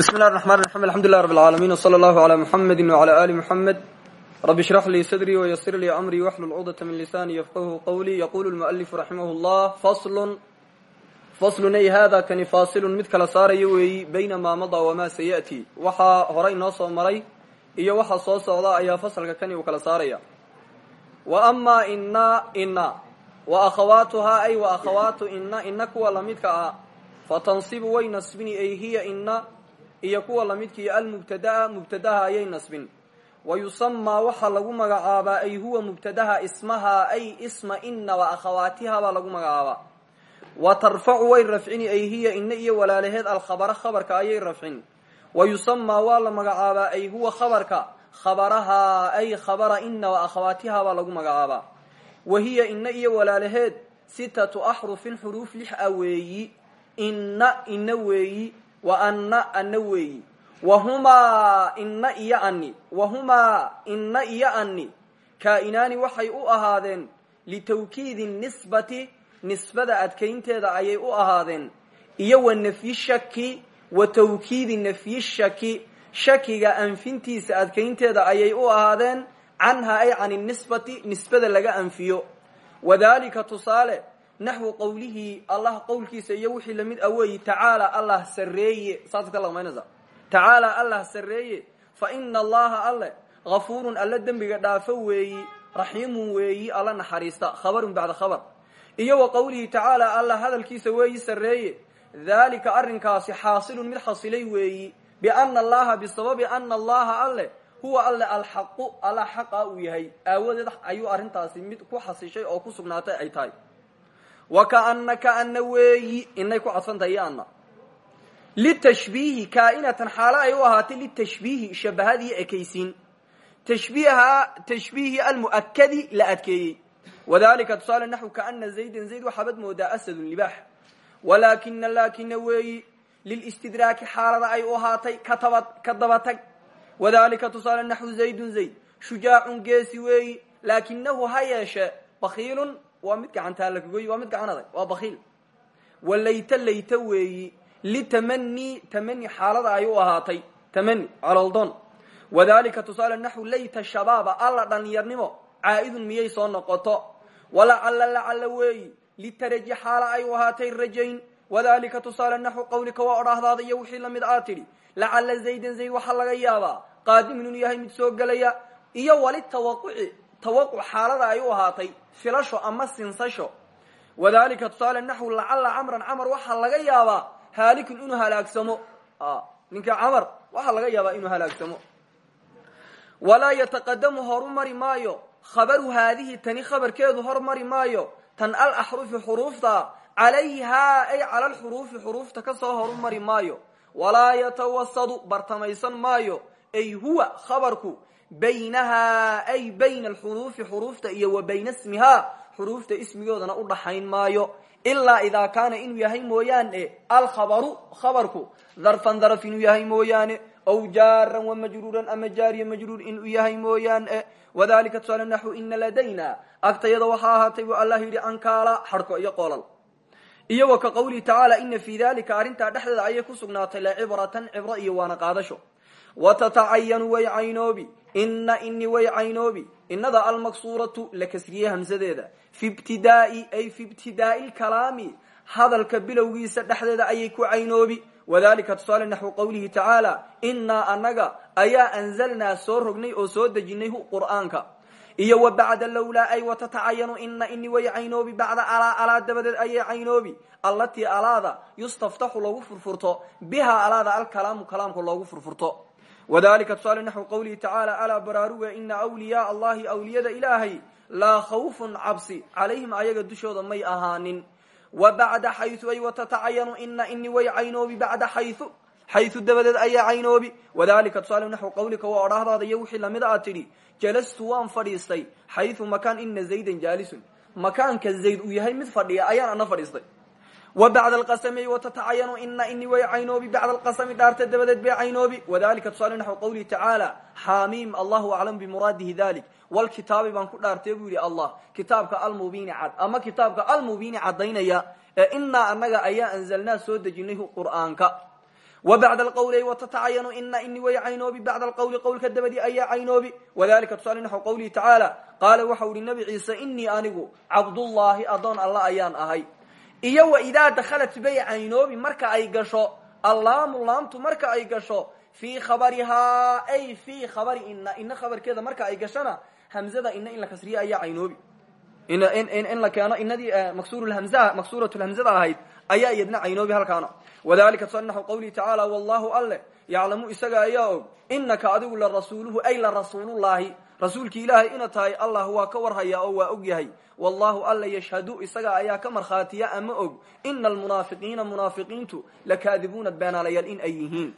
bismi llahi raxmaan raxiim alxamdulilah rab alcaalamiin wsala allahu calaa muxamedi wacala aali muxamed rabbi shrax lii sadrii wayasir lii amrii waxlul cudata min lisaani yafqahu qawlii yaqulu lmualifu raximahu llah faslun faslun ay hada kani faasilun mid kala saaraya weeyi bayna maa madaa wamaa saya'ti. Waxaa horay noo soo maray iyo waxaa soo socda ayaa fasalka kani uu kala saaraya. Wa amaa ina ina wa akhawaatuhaa ay wa akhawaatu ina ina kuwa lamidka ah. Fatansibu way nasbini ay hiya ina iyo kuwa lamidkii almubtadaa mubtadaha ayay nasbin. Wa yusamaa waxaa lagu magacaabaa ay huwa mubtadaha ismaha ay isma ina wa akhawaatiha baa lagu magacaabaa. Wa tarfacu way rafcini ay hiya ina iyo walaalaheed alkhabara khabarka ayay rafcin. Wa yusamaa waa la magacaabaa ay huwa khabarka khabaraha ay khabara ina wa akhawaatiha baa lagu magacaabaa. Wa hiya ina iyo walaalaheed sitatu axrufin xuruuf lix a weeyi ina ina weeyi wa anna anna weeyi wahumaa inna iyo ani wahumaa inna iyo ani kaa-inaani waxay u ahaadeen litawkiidi nisbati nisbada adkaynteeda ayay u ahaadeen. Iyo wa nafyi shaki wa tawkiidi nafyi shaki shakiga anfintiisa adkaynteeda ayay u ahaadeen. Canha ay can nisbati nisbada laga anfiyo. Wadalika tusaale naxwu qowlihi allah qowlkiisa iyo wixii la mid a weeyi tacaala allah sareeye saasad ka laqmaynaysa tacaala allah sareeye fa ina allaha alle gafuurun alle dembiga dhaafo weeyi raxiimun weeyi alla naxariista khabarun bacda khabar. Iyo wa qowlihi tacaala allah hadalkiisa weeyi sareeye dalika arrinkaasi xaasilun mid xasilay weeyi biana allaha bisababi ana allaha alle huwa alle alxaqu alla xaqa uu yahay. Aawadeed ayuu arrintaasi mid ku xasishay oo ku sugnaatay ay tahay wa kaana weeyi inay ku cadfantahay iyo ana litashbiihi kaainatan xaalo ay u ahaatay litashbiihi shabahadii ekaysiin. Tashbiihi almu'akadi la adkeeyey. Wadalika tusaale naxwu kaana zaydan zayd waxaabad moodaa asadun libaax. Walaakina laakina weeyi lilistidraaki xaalada ay u ahaatay ka dabatag wadalika tusaale naxwu zaydun zayd shujaacun geesi weeyi laakinahu ha yeeshe waa mid gacantaa lakagoy waa mid gacan adag waa bakiil wa layta layta weeyi litamani tamani xaalada ay u ahaatay tamani calooldoon wadalika tusaale naxwu layta shabaaba alla dhalinyarnimo caa-idun miyay soo noqoto? Walacalla lacalla weeyi litaraji xaala ay u ahaatay rajayn. Wadalika tusaale naxwu qawlika waa odhaahdaada iyo wixii la mid aa tidhi. Lacalla zaydan zayd waxaa laga yaabaa qaadimun inuu yahay mid soo gelaya iyo walitawaquci tawaquc xaalada ay u ahaatay filasho ama sinsasho. Wadalika tusaale naxwu lacalla camran camar waxaa laga yaabaa haalikun inuu halaagsamo. Ninka camar waxaa laga yaabaa inuu halaagsamo. Walaa yataqadamu horu mari maayo. Khabaru haadihi tani khabarkeedu hor mari maayo. Tan alaxrufi xuruufta calayhaa ay cala alxuruufi xuruufta ka soo horu mari maayo. Walaa yatawasadu bartamaysan maayo. Ay huwa khabarku baynahaa ay bayna alxuruufi xuruufta iyo wa bayna ismihaa xuruufta ismigoodana u dhaxayn maayo. Ilaa idaa kaana inuu yahay mooyaane alkhabaru khabarku darfan daraf inuu yahay mooyaane aw jaaran wamajruuran ama jaariya majruur inuu yahay mooyaane. Wadalika tusaale naxwu ina ladayna agtayada waxaa ahaatay buu allah yidhi ankaala xarhko iyo qoolal. Iyo wa ka qawlihi tacaala ina fii dalika arrintaa dhexdeeda ayay ku sugnaatay lacibratan iyo waana qaadasho watatacayanu way caynoobi ina ini way caynoobi inada almaksuuratu la kasriyey hamsadeeda fi ibtidaai ay fi ibtidaai lkalaami hadalka bilowgiisa dhexdeeda ayay ku caynoobi wadalika tusaale naxwu qawlihi tacaala inaa anaga ayaa anzalnaa soo rognay oo soo dejinay qur'aanka iyo wa bacda lowlaa ay watatacayanu ina ini way caynoobi bacda alaa alaa dabadeed ayay caynoobi allatii alaada yustaftaxu loogu furfurto bihaa alaada alkalaamu kalaamka loogu furfurto wadalika tusaale naxwu qawlihi tacaala alaa baraaruga ina wliyaa allahi awliyada ilaahay laa khawfun cabsi calayhim ayaga dushooda may ahaanin wa bacda xayu ay watatacayanu ina ini way caynoobi bacda xayu xayu dabadeed ayaa caynoobi wadalika tusaale naxwu qawlika waa odhaahdaada iyo wixii la mid aad tidhi jalastu waan fadhiistay xayu makaan ina zaydan jaalisun makaanka zayd uu yahay mid fadhiya ayaan ana fadhiistay wa bacda alqasami watatacayanu ina ini way caynoobi bacda alqasami dhaarta dabadeed bay caynoobi wadalika tusaale naxwu qawlihi tacaala xaamiim allahu aclam bimuraadihi dalik walkitaabi baan ku dhaartay buu yidhi allah kitaabka almubiini cad. Ama kitaabka almubiini cadaynaya ee inaa anaga ayaa anzalnaa soo dejinay qur'aanka. Wa bacda alqawli watatacayanu ina ini way caynoobi bacda alqawli qowlka dabadii ayaa caynoobi wadalika tusaale naxw qawlihi tacaala qaala waxau ihi nabi ciise inii iyo wa idaa dakhalat bay caynoobi marka ay gasho allaamu laamtu marka ay gasho fii khabarihaa ay fii khabari ina ina khabarkeeda marka ay gashona hamzada ina in la kasriye ayaa caynoobi in la keeno inadii maksurhamza maksuuratlhamzada ahayd ayaa iyadna caynoobi halkaana. Wadalika tusaale naxw qawlihi tacaala wallahu alle yaclamu isaga ayaa og inaka la rasuuluhu ay la rasuulullaahi rasuulki ilaahay ina tahay allah waa ka warhayaa oo waa og yahay. Wallahu alla yashhadu isaga ayaa ka markhaatiya ama og ina almunaafiqiina munaafiqiintu lakaadibuuna beenaalayaal in ay yihiin.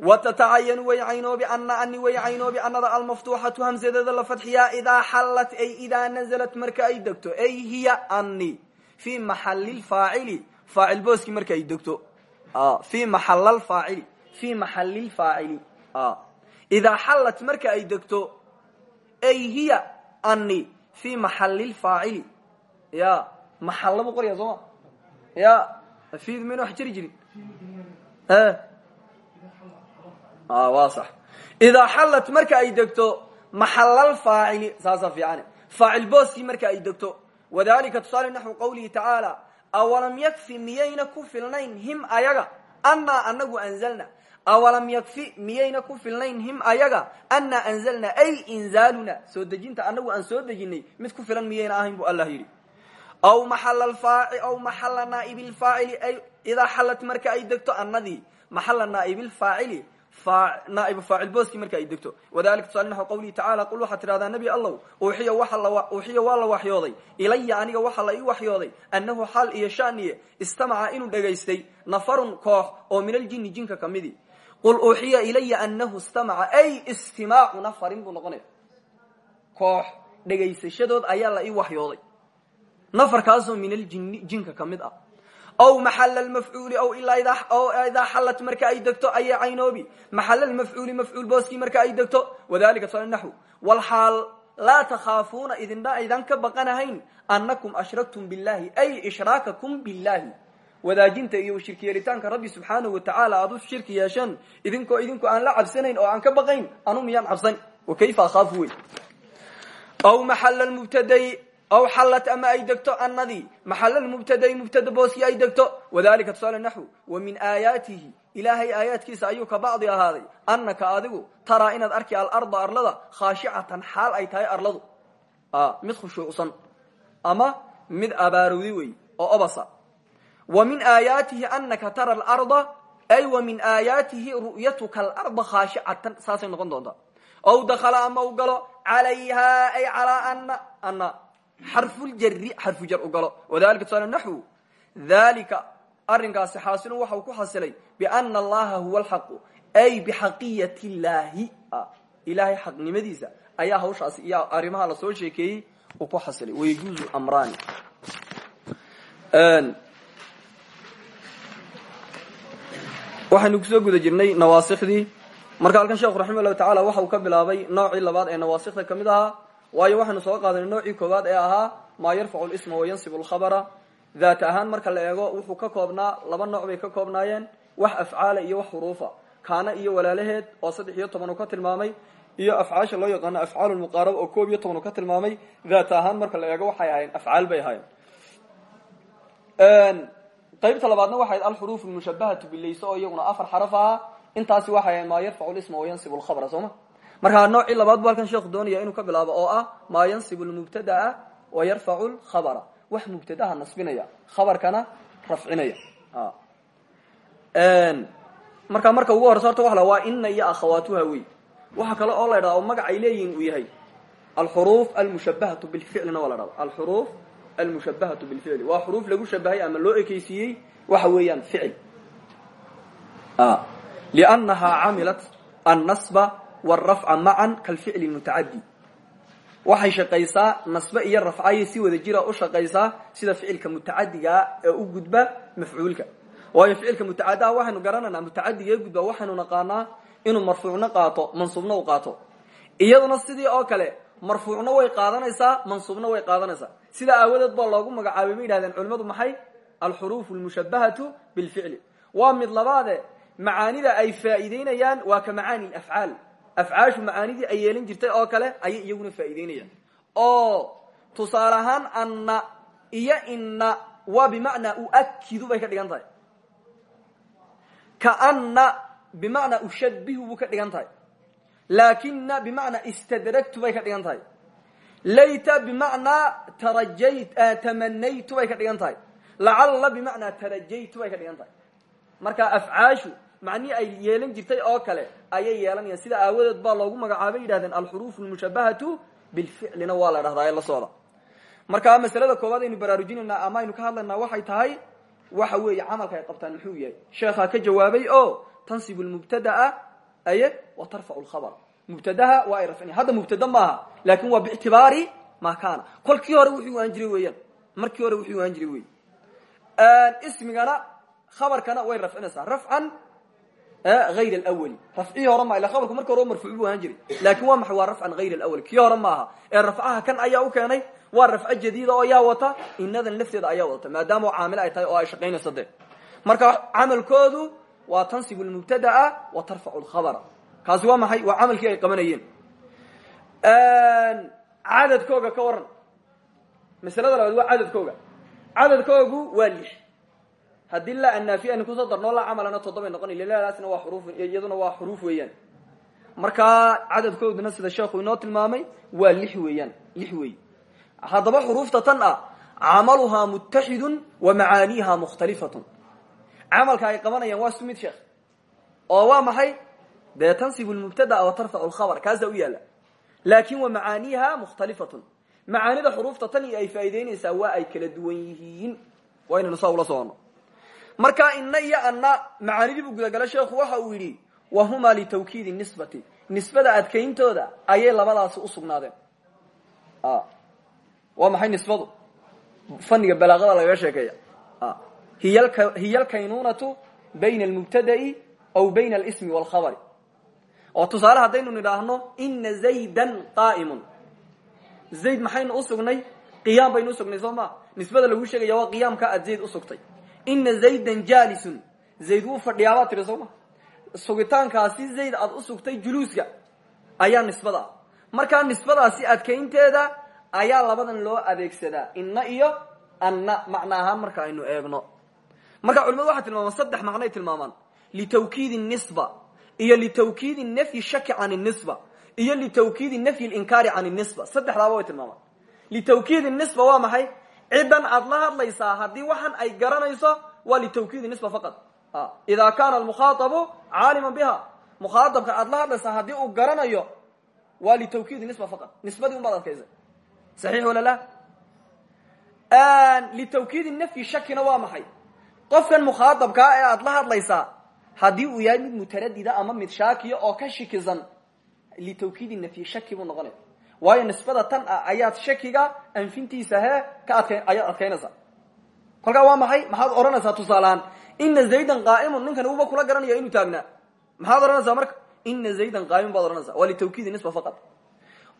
Watatacayanu way caynoobi ana ani way caynoobi anada almaftuuxatu hamsadeeda la fadxiyaa idaa xallat ay idaa nazalat marka ay degto ay hiya ani fii maxali lfaacili faacil booskii marka ay degto fii maxal faacili fii maxali lfaacili idaa xallat marka ay degto ay hiya ani fii maxali lfaacili ya maxal labu qorya sooma ya fid mayna wax jiri jirin. Waa sax idaa xallat marka ay degto maxalalfaacili saasa fiican. Faacil booskii marka ay degto. Wadalika tusaale naxwu qawlihi tacaala awalam yakfi miyayna ku filnayn him ayaga? Annaa anagu anzalna awalam yakfi miyayna ku filnayn him ayaga annaa anzalna ay inzaaluna soo dejinta anagu aan soo dejinay mid ku filan miyayna ahayn bu allah yidhi aw aw maxala naa'ibilfaacili ay idaa xallat marka ay degto annadii maxala naa'ibilfaacili naaibu faacil booskii marka ay degto wadalika tusaale naxw qawlihi tacala qul waxaad tidhahdaa nebi allow uxiya uxiya waa la waxyooday ilaya aniga waxaa la ii waxyooday annahu xaal iyo shaniye istamaca inuu dhegaystay nafarun koox oo min aljini jinka ka midi qul uxiya ilaya anahu istamaca. Ay istimaacu nafarin buu noqonaya koox dhegaysashadood ayaa la ii waxyooday. Nafarkaasoo min aljini jinka ka mid ah. Aw maxal lmafcuuli aw ilaa idaa xallat marka ay degto ayay caynoobi. Maxal lmafcuuli mafcuul booskii marka ay degto wadalika tusaale naxw. Walxaal laa takhaafuuna idindha aydan ka baqanahayn annakum ashraktum billahi ay ishraakakum billahi wadaajinta iyo shirki rabbi subxaanahu watacaala aad u shirki yeesheen idinku aan la cabsanayn oo aan ka baqayn anu miyaan cabsan? Wakayfa akhaafu wey aw maxal aw xallat ama ay degto annadii? Maxalal mubtadai mubtada booskii ay degto? Wadalika tusaale naxw wa min aayaatihi ilaahay aayaadkiisa ayuu ka bacdi annaka adigu taraa inaad arki alarda arlada khaashicatan xaal ay tahay arladu. Mid khushuucsan ama mid abaarowdi wey oo obasa wa min aayaatihi anaka tara alarda ay wa min aayaatihi ru'yatuka alarda khaashicatan saasay noqon doontaa ow dakala ama u galo calayha ay calaa ana ana xarfuljari xarfu jar u galo wadalika tusaale naxwu dalika arrinkaasi xaasilun waxa uu ku xasilay biana allaha huwa alxaqu ay bixaqiyat illaahi ilahay xaqnimadiisa ayaa hawshaasi iyo arrimaha la soo sheekeeyey uu ku xasilay wayajuuzu amraani waxaynu ku soo guda jirnay nawaasikhdii marka halkan sheekhu raximah llahu tacala waxa uu ka bilaabay noocii labaad ee nawaasikda ka mid ahaa waayo waxaynu soo qaadanay noocii koowaad ee ahaa maa yarfacu lisma wayansibu lkhabara daat ahaan marka la eego wuxuu ka koobnaa laba nooc bay ka koobnaayeen wax afcaala iyo wax xuruufa kaana iyo walaalaheed oo saddex iyo toban uu ka tilmaamay iyo afcaasha loo yaqaano afcaal muqaaraba oo koob iyo toban uu ka tilmaamay. Daat ahaan marka la eego waxay ahayn afcaal bay ahayen qaybta labaadna waxay alxuruuf mushabahatu bilayse oo iyaguna afar xaraf ahaa. Intaasi waxay ahayn maa yarfacu lisma wayansibu lkhabra soo ma? Markaa noocii labaad bu halkan sheekhu doonaya inuu ka bilaabo oo ah maa yansibu lmubtadaa wa yarfacu lkhabara wax mubtadaha nasbinaya khabarkana rafcinaya. Markaa marka ugu horeysa horta waa waa ina iyo akhawaatuha wey waxa kale oo la ydhahda oo magac ay leeyihiin uu yahay. Alxuruuf almushabahatu bilficlina waa la dhahda alxuruuf almushabahatu bilficli waa xuruuf lagu shabahay ama loo ekeysiiyey? Waxa weeyaan ficil. Liannahaa camilat annasba wrafca macan kalficli mutacadi waxay shaqaysaa nasbe iyo rafcayay si wada jira u shaqaysaa sida ficilka mutacadigaa u gudba mafcuulka. Waayo ficilka mutacadaha waxaynu garananaa mutacadiga ee gudba waxaynu naqaanaa inuu marfuucna qaato mansuubna qaato. Iyaduna sidii oo kale marfuucna way qaadanaysaa mansuubna way qaadanaysaa. Sidaa aawadeed baa loogu magacaabay ma yidhahdeen culimmadu maxay? Alxuruuf lmushabahatu bilficli. Waa mid labaade macaanida ay faa'iideynayaan waa ka macaani afcaal. Afcaashu macaanidii ay yeelan jirtay oo kale ayay iyaguna faa'iideynayaan oo tusaale ahaan anna iyo inna waa bimacnaa uakidu bay ka dhigan tahay. Kaanna bimacnaa ushabihu buu ka dhigan tahay laakina bimacnaa istadragtu bay ka dhigan tahay layta bimacnaa tarajayt tamanaytu bay ka dhigan tahay lacalla bimacnaa tarajaytu bay ka dhigan tahay marka afcaashu macnihii ay yeelan jirtay oo kale ayay yeelanayaan sida aawadeed baa loogu magacaabay yidhahdeen alxuruuf lmushabahatu bilficlina waa la dhahdaa ee la socda marka masalada koowaad aynu baraarujinaynaa ama aynu ka hadlaynaa waxay tahay waxa weeye camalka ay qabtaan muxuu yahay sheekhaa ka jawaabay oo tansibu lmubtadaa aye wa tarfacu lkhabr mubtadaha waa ay rafcina hadda mubtada maaha laakin waa biictibaari ma kana kolkii hore wuxuu aan jiray weeyaan markii hore wuxuu aan jiray wey ismigana khabarkana way rafcinaysaa rafcan ayr alwli rafcihii hore ma ila khabarku marki hore marfuuc buu ahaan jiray laakin waa maxay waa rafcan hayr alawli kii hore maaha ee rafcaha kan ayaa u keenay waa rafco jadiida oo yaa wata inadan lafteeda ayaa wadata maadaama caamil ay tahay oo ay shaqaynayso de marka camalkoodu waa tansibu lmubtadaa wa tarfacu lkhabra kaasi waa maxay? Waa camalkii ay qabanayeen. Cadadkooga ka waran masalada labaad waa cadadkooga cadadkoogu waa lix. Haddii la anaafiy aynu ku soo darnoo la camalana toddobay noqon ladaasna waa xuruf iyaduna waa xuruuf weeyaan. Markaa cadadkooduna sida sheekhu inoo tilmaamay waa lix weeyaan lix wey haddaba xuruufta tan ah camaluhaa mutaxidun wa macaaniiha mukhtalifatun camalka ay qabanayaan waa sumid sheekh. Oo waa maxay? Dee tansibu lmubtadaa wa tarfacu lkhabar kaasaa u yaalla laakin wa macaaniiha mukhtalifatun macaanida xuruufta tan iyo ay faa'ideynaysaa waa ay kala duwan yihiin. Waa inaynu saa ula socono. Marka ina iyo anna macaanidii buu gudagala sheekhu waxa uu yidhi wa humaa litawkiidi nisbati. Nisbada adkayntooda ayay labadaasi usugnaadeen waa maxay nisbadu? Faniga balaaqada lagaga sheekeeya hiy alkaynunatu bayna almubtada'i aw bayna alismi walkhabari. Oo tusaale haddaynu nidhaahno ina zaydan qaa'imun zayd maxaynu usugnay qiyaam baynu usugnay soo ma? Nisbada lagu sheegaya waa qiyaamka aad zayd usugtay ina zaydan jalisun zayd wuu fadhiyaabaad tiri soo ma? Sugitaankaasi zayd aad usugtay juluuska ayaa nisbada. Ah markaa nisbadaasi adkaynteeda ayaa labadan loo adeegsadaa. Inna iyo anna macna marka aynu eegno marka culimadu waxay tilmaamaan saddex macnay tilmaamaan. Litawkiidi nisba iyo litawkiidi nafyi shaki can nisba iyo litawkiidi nafyi linkaari can nisba. Saddexdaaba way tilmaamaan. Litawkiidi nisba waa maxay? Ciddan aad la hadlaysaa haddii waxan ay garanayso waa litawkiidi nisba faqad. Ida kana almukhaaabu caaliman biha. Mukhaaabka aad la hadlaysaa haddii uu garanayo waa litawkiidi nisba faqad. Nisbadii un baad adkaysay saxiix wala la litawkiidi nafyi shakina waa maxay qofkan mukhaadabkaa ee aad la hadlaysaa haddii uu yahay mid mutaradida ama mid shaakiya oo ka shikisan litawkiidi nafyi shaki buu noqonaya waayo nisbada tan ah ayaad shakiga anfintiisa he ka adka ayaad adkaynaysaa. Kolkaa waa maxay? Maxaad odhanaysaa tusaalehaan ina zaydan qaa'imun ninkan uba kula garanaya inuu taagnaa. Maxaad odhanaysaa marka ina zaydan qaa'imun baad odhanaysaa. Waa litawkiidi nisba faqad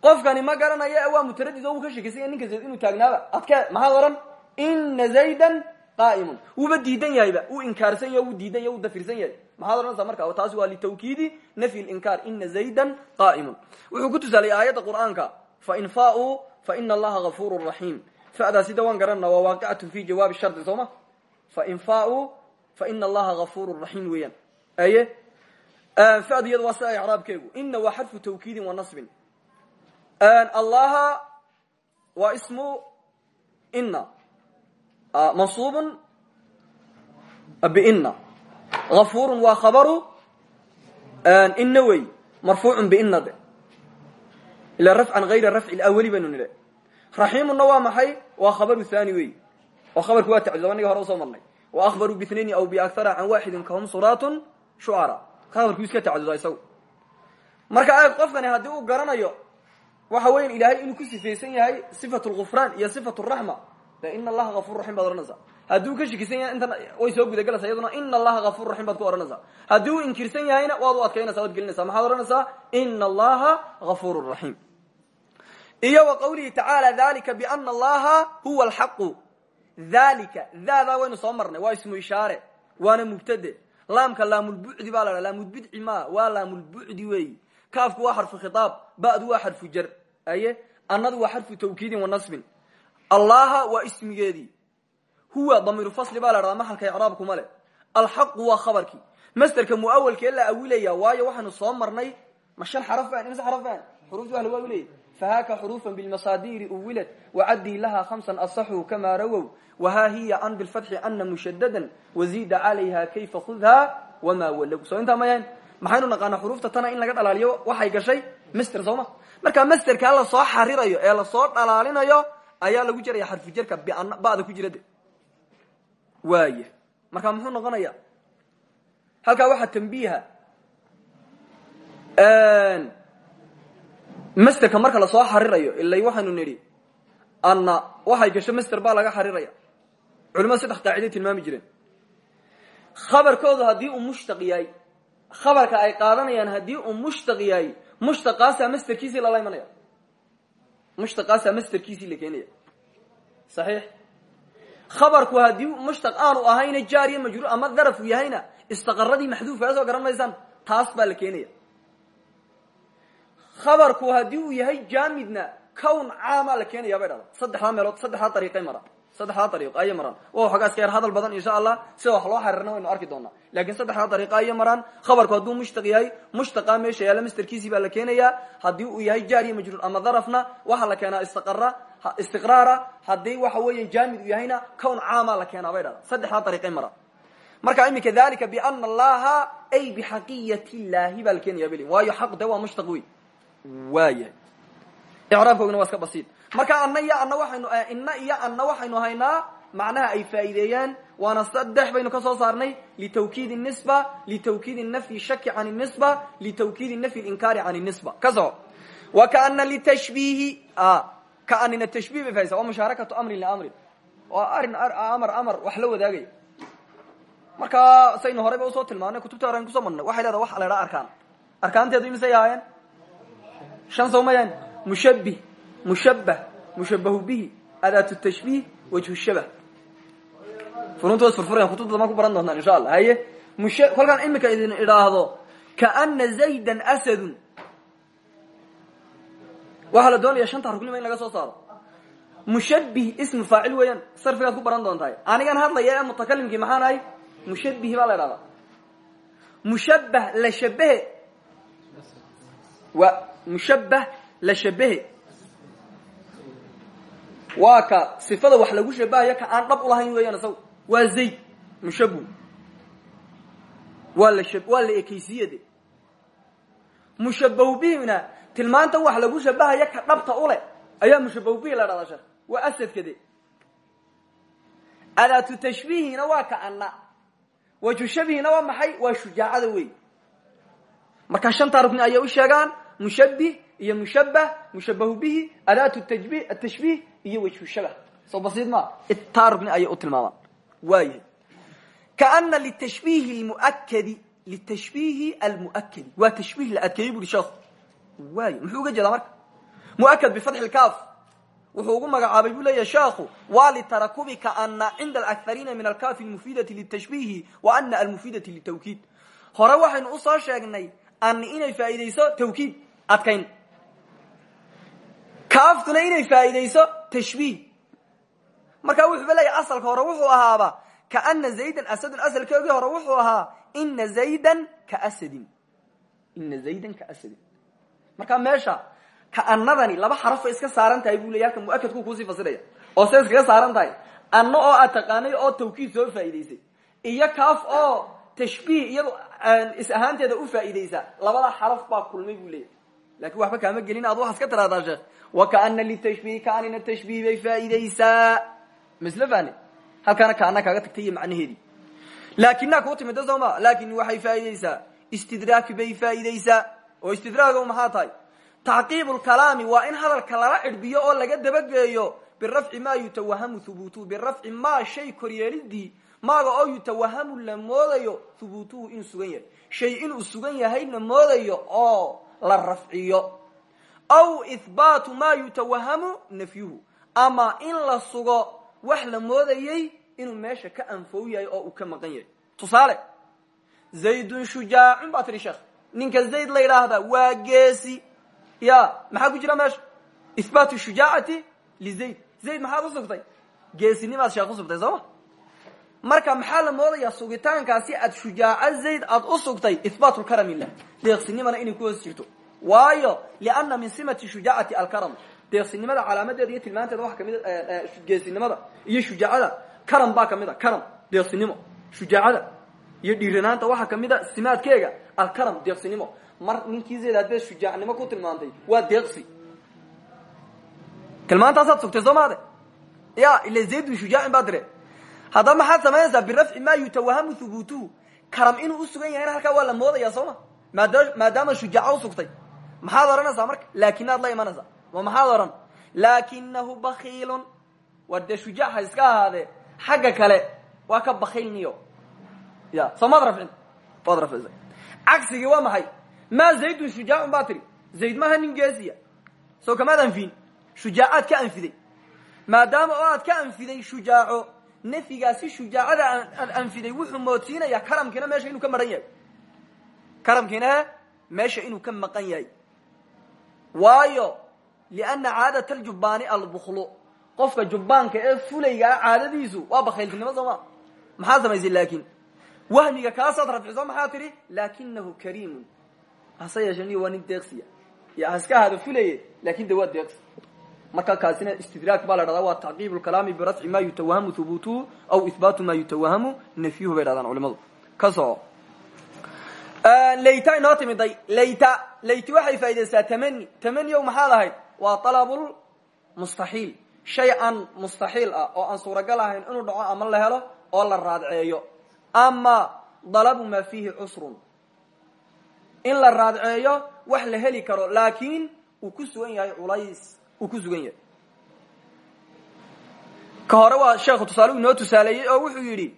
qofkani ma garanayo waa mutaradid oo uu ka shekisanya ninka zayd inuu taagnaaba adke maxaad odhan ina zaydan qaa'imun wuuba diidan yahayba uu inkaarsan yahy wuu diidan yahy wuu dafirsan yahay maxaad odhanaysaa marka taasi waa litawkiidi nafyi linkaar ina zaydan qaa'imun wuxuu ku tusaalay aayadda qur'aanka fain faauu faina allaha gafuru raxiim fa'daasi da waan garanana waa waaqicatun fi jawaabi shardi soo ma fain faauu faina allaha gafuru raxiim weeyaan aye fa'du iyada waa sida icraabkeegu ina waa xadfu tawkiidin wa nasbin allaha waa ismu ina mansuubun bina gafurun waa khabaru ina wey marfuucun bina de ila rafcan hayra rafci lawali baynu nile raxiimunna waa maxay waa khabaru thani wey oo khabarku waa tacdud aniga hore u soo marnay wa akhbaruu bithnaini aw biakara can waxidin kahum suratun shucara khabarku iska tacduda isagu marka qofkani haddii uu garanayo waxa weyan ilaahay inuu ku sifaysan yahay sifat lgufraan iyo sifat raxma de ina allaha gafur raxim baad ohanaysaa haddii uu ka shikisan yahay intan way soo gudagelaysaa iyaduna ina allaha gafur raxim baad ku ohanaysaa haddii uu inkirsan yahayna waad u adkaynaysa waad gelinaysa maxaad ohanaysaa ina allaha gafur raxiim iyo wa qawlihi tacaala dalika biana allaha huwa alxaqu dalika daadaa waynu soo marnay waa ismu ishaare waana mubtade. Laamka laamulbucdi baa la dha laamulbidci ma waa laamulbucdi weeyi. Kaafku waa xarfu khitaab ba'du waa xarfu jar aye annadu waa xarfu tawkiidin wa nasbin allaha waa ismigeedii huwa damiiru fasli baa la dhahdaa maxalka icraabkuma leh alxaqu waa khabarkii masderka muawalkee la awilaya waayo waxaanu soo marnay ma shan xaraf baan imse xaraf baan xurufti wa lagu awilaya fahaaka xuruufan bilmasaadiri uwilat wacadii laha hamsan asaxuu kamaa rawow. Wahaa hiya an bilfatxi ana mushadadan waziida calayha kayfa khudha wamaa walow soo intaa mayahan maxaynu naqaanaa xuruufta tana in laga dhalaaliyo? Waxay gashay? Master soo ma. Markaa masterkaa la soo xarirayo ee la soo dhalaalinayo ayaa lagu jiraya xarfujarka bada ku jira de. Waaya markaa muxuu noqonaya halkaa waxaa tambiiha masterka marka la soo xarirayo ila waxaanu nidhi anna waxay gasho master baa laga xariraya. Culimadu saddex qaaciday tilmaami jireen. Khabarkoodu haddii uu mushtaq yahay khabarka ay qaadanayaan haddii uu mushtaq yahay mushtaqaasaa masterkiisii lala imanaya mushtaqaasaa masterkiisii la keenaya. Saxiix. Khabarku haddii mushtaq aanu ahayna jaariya majruur ama darafu yahayna istaqaradii maxduufkaa soo garan maysaan taas baa la keenaya. Khabarku haddii uu yahay jaamidna cown caamaa la keenaya bay dhada saddexdaa meelood saddexdaa dariiqay maraan saddexdaa dariiq ayay maraan waa xoogaa iska yar hadal badan insha allah sida wax loo xariirna waynu arki doonaa. Laakiin saddexdaa dariiqa ayay maraan khabarku hadduu mushtaq yahay mushtaqaa meesha yaalla masterkiisii baa la keenayaa. Haddii uu yahay jaariya majruur ama darafna waxaa la keenaa istiqara istiqraara. Haddii waxa weeya jaamid uu yahayna cown caamaa la keenaa bay dhada saddexdaa dariiqay maraan marka iminka dalika biana allaha ay bixaqiyat illahi baa la keenaya bl waayo xaq de waa mushtaq wey waaya icraabkoogina waa iska basiid. Marka ana iyo ana waxaynu ina iyo ana waxaynu haynaa macnaha ay faa'iideeyaan waana saddex baynu ka soo saarnay litawkiid nisba litawkiid nafyi shaki can nisba litawkiid nafyi inkaari can nisba. Ka soco wa kaana litashbiihi kaanina tashbih bay fahaysa waa mushaarakatu amrin liamrin waa arrin amar amar wax la wadaagaya markaa saynu horeyba u soo tilmaanay kutubta hore an ku soo marnay waxay leedaha waxa la arkaan. Arkaanteedu imisay ahaayeen shan soo mayaan mushabbih mushabbah mushabbahu bihi adaatu tashbiih wajhu shabah. Furuntoos furfurayan kutubta damaan ku baran doontaan insha allah haye kolkaan imika idin idhaahdo kaana zaydan asadun. Waxaa la doonaya shanta ruknima in laga soo saaro. Mushabbih ismu faacil weeyaan sarfigaad ku baran doontahay. Anigan hadlaya ee mutakalimkii maxaan ahay? Mushabbih baa la idhahdaa mushabbah la shabahe waa mushabbah la shabahe waa ka sifada wax lagu shabahayo ka aan dhab ulahayn weeyaan isaga waa zayd mushabu waa la waa la ekaysiye de mushabahu bihina tilmaantan wax lagu shabahayo ka dhabta ule ayaa mushabahu bihi la dhahdaa sheekh waa asadka de. Adaatu tashbiihina waa ka ana waju shabihina waa maxay? Waa shujaacada wey marka shantaa rukni ayay u sheegaan mushabbih iyo mushabbah mushabahu bihi tajbi atashbiih iyo wajhu shabah soo basiid ma? Taa rukni ayay u tilmaamaan waayahay kaana litashbiihi lmuakadi litashbiihi almuakadi waa tashbiih la adkeeyey buri sheekhu waay muxuu uga jeedaa marka? Muakad bifatxi lkaaf wuxuu ugu magacaabay buu leeyahay sheekhu waa litarakubi kaana cinda alakariina min alkaafi almufiidati litashbiihi wa ana almufiidati litawkiid. Hore waxaynu u soo sheegnay ani inay faa'iidayso tawkiid adkayn kaaftuna inay faa'iidayso tashbiih. Markaa wuxuuba leeyahay asalka hore wuxuu ahaaba kaana zaydan asadun asalkeegii hore wuxuu ahaa ina zaydan kaasadin ina zaydan kaasadin markaa meesha kaanadani laba xarafay iska saaran tahay buu leya halka muakadku kuusii fasiraya. Oo se iskaga saaran tahay anna oo aad taqaanay oo tawkiid soo faa'iidaysay iyo kaaf oo tashbiih iyado is ahaanteeda u faa'iidaysa labada xaraf baa kulmay buu leeyahy laakiin waxba kaama gelin ad waxaas ka tiraahdaa sheekh. Wa kaana litashbiih kaanina tashbiih bay faa'iidaysaa. Masle fahne halkaana kaana kaaga tagtay iyo macnaheedii. Laakinaa kuu timida soo ma laakin waxay faa'iidaysaa. Istidraaki bay faa'iidaysaa. Oo istidraago maxaa tahay? Tacqiib lkalaami waa in hadalka lala cidhbiyo oo laga dabageeyo birafci ma yutawahamu hubuutuhu birafci maa shay koryeelidii maaga oo yutawahamu la moodayo hubuutuhu inuu sugan yahay. Shay inuu sugan yahay la moodayo oo la rafciyo. Aw ihbaatu ma yutawahamu nafyuhu. Ama in la sugo wax la moodayey inuu meesha ka anfow yahay oo uu ka maqan yahay. Tusaale zaydun shujaacun baa sheekh. Ninka zayd la yidhaahdaa waa geesi. Ya maxaa ku jira meesha? Ihbaatu shujaacati lizayd zayd. Maxaad usugtay geesinimaad sheekh usugtay soo ma marka maxaa la moodayaa sugitaankaasi? Aad shujaaco zayd aad u sugtay ihbaatu lkarami lah deeqsinimana inay ku hoos jirto. Waayo liana min simati shujaacati alkaram. Deeqsinimada calaamadeeda iyo tilmaanteeda waxa ka mid geesinimada iyo shujaacada. Karam baa ka mid a karam deeqsinimo. Shujaacada iyo dhiiranaanta waxaa ka mid a simaadkeega alkaram deeqsinimo. Mar ninkii zayd haddaad shujaacnimo ku tilmaantay waa deeqsi. Tilmaantaasaad sugtay soo maade ya ila zaydun shujaacin baa haddaba maxaad samaynaysaa birafci ma yutawahamu hubuutuhu karam inuu usugan yahayna halkaa waa la moodaya soo ma? Maada maadaama shujaaco usugtay maxaad odhanaysaa marka? Laakinaad la imanaysaa. Ma maxaad odhan laakinahu bakiilun war dee shujaac ha iska ahaadee? Xagga kale waa ka bakiilniyo ya soo maad rafcin. Waad rafcisay. Cagsigii waa maxay? Maa zaydun shujaacun baa tiri. Zayd maaha nin geesiya. Soo kamaad anfiin. Shujaacaad ka anfiday. Maadaama oo aad ka anfiday shujaaco nafyigaasi shujaacada aad anfiday wuxuu moodsiinayaa karamkiina meesha inuu ka maran yahay. Karamkiina meesha inuu ka maqan yahay. Waayo lianna caadat aljubaani albuklu qofka jubbaanka ee fulaygaa caadadiisu waa bakhayltinimo soo ma? Maxaad samaysay laakin wahmiga kaasaad rafciso maxaa tidhi laakinahu kariimun. Hase yeeshe niyo waa nin deeqsiya. Ya haska ahaada fulaye laakiin de waa deeqsi marka kaasina istidraak baa la dhahdaa waa tacqiib lkalaami birafci ma yutawahamu hubuutuhu aw ihbaatu ma yutawahamu nafyuhu bay dhahdaan culimadu ka soco layta inoo timiday layta layti waxay faa'idaysaa tamani tamani ow maxaad ahayd waa alabul mustaxiil. Shay aan mustaxiil ah oo aan suuragal ahayn inuu dhaco ama la helo oo la raadceeyo. Ama dalabu maa fiihi cusrun. In la raadceeyo wax la heli karo laakiin uu ku sugan yahay culays uu ku sugan yahay. Ka hore waa sheekhu tusaale inoo tusaaleeyey oo wuxuu yidhi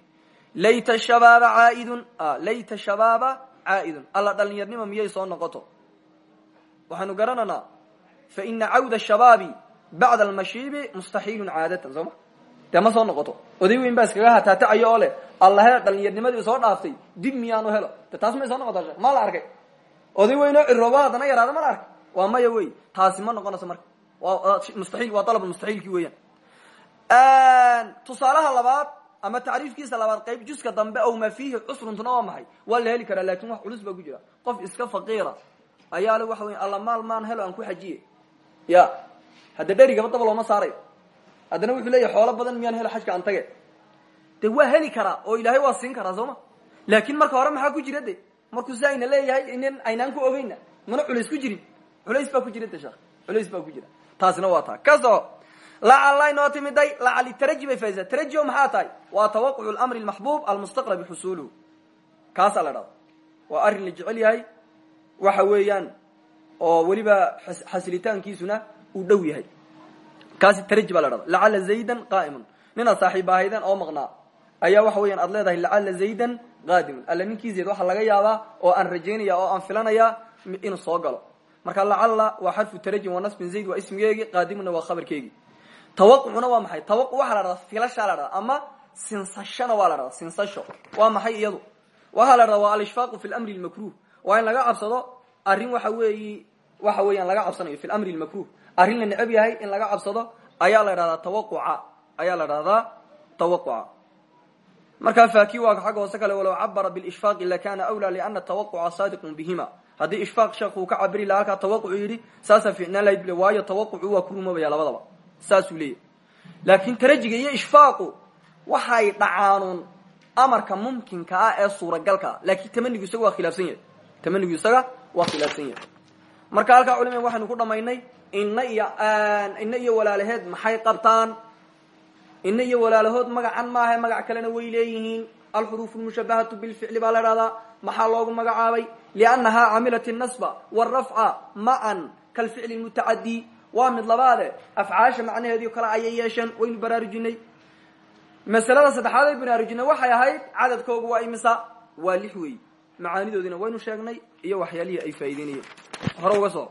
layta shabaaba caaidun layta shabaaba caaidun. Alla dhalinyarnimo miyay soo noqoto? Waxaynu garanaynaa fa ina cawda shabaabi bacda almashiibi mustaxiilun caadatan soo ma? Dee soo noqoto? Oday weyn baa iskaga hataatacayo oo leh. Allahe dhalinyarnimadii soo dhaaftay dib miyaanu helo. De taas may soo noqota ma la arkay. Oday weynoo ciroobo haddana yaraada ma la arkay. Waa maya wey taasi ma noqonayso marka waa mustaxiil waa dalab mustaxiilkii weeyaan. Tusaalaha labaad ama tacriifkiisa labaad qayb juska dambe ow ma fiihi cusruntuna waa maxay? Waa la heli karaa laakiin wax culus baa ku jira. Qof iska faqiira ayaa le waxa weya alla maal maan helo aan ku xajiye. Ya hadda dherigaba daba looma saarayo. Haddana wuxuu leeyahy xoolo badan miyaan helo xajka aan tage de waa heli karaa oo ilaahay waa siin karaa soo ma laakin marka hore maxaa ku jira de? Markuu si ayna leeyahay inin aynaan ku ogeyna mana culays ku jirin taasina waa taa. Kaso lacalla inoo timiday lacali taraji bay faaisaa taraji maxaa tahay? Waa tawaqucu lmri lmaxbuub almustaqrabi xusuluhu kaasaa la dhahda waa arrin la jecel yahay waxa weeyaan oo weliba xasilitaankiisuna uu dhow yahay. Kaasi taraji baa la dhahda lacala zaydan qa'imun ninaad saaxiib ahaydeen oo maqnaa. Ayaa waxa weeyaan aad leedahay lacala zaydan qaadimun. Alla ninkii zayd waxaa laga yaabaa oo aan rajaynaya oo aan filanaya inuu soo galo marka lacalla waa xarfu tarajin waa nasbin zayd waa ismigeegi qaadimuna waa khabarkeegi. Tawaqucuna waa maxay? Tawaquc waxaa la dhahdaa filashaa la dhahdaa ama sinsashana waa la dhahdaa sinsasho. Waa maxay iyadu? Waxaa la dhahdaa waa alishfaaqu fi lamri lmakruh waa in laga cabsado arrin waxa weeyi waxa weeyaan laga cabsanayo fi lamri lmakruh arrin la necab yahay in laga cabsado ayaa la dhahdaa tawaquca ayaa la dhahdaa tawaquca markaa faaki waa xagga hoose kale walow cabara bilishfaaqi lakana awlaa liana tawaquca saadiqun bihima haddii ishfaaq sheekhu uu ka cabiri laha halkaa tawaqucu yidhi saasaa fiicnaan lahayd waayo tawaqucu waa ku rumoobaya labadaba. Saasuu leeyahy laakin tarajiga iyo ishfaaqu waxay dhacaanuun amarka mumkinka ah ee suuragalka. Ah laakin tamanigu isaga waa khilaafsan yahay. Tamanigu isaga waa khilaafsan yahay. Marka halkaa culimad waxaynu ku dhamaynay ina iyo ina iyo walaalaheed maxay qabtaan? Ina iyo walaalahood magacan maaha magac kalena way leeyihiin. Alxuruuf lmushabahatu bilficli baa la dhahdaa maxaa loogu magacaabay? liannahaa camilat nasba wrafca macan kalficli mutacadi waa mid labaade afcaasha macnaheediio kale ayay yeesheen waynu baraarujinay. Masalada saddexaad ay baraarujinay waxay ahayd cadadkoogu waa imisa waa lix wey macaanidoodina waynu sheegnay iyo waxyaalihii ay faa'ideynayeen hore uga soo.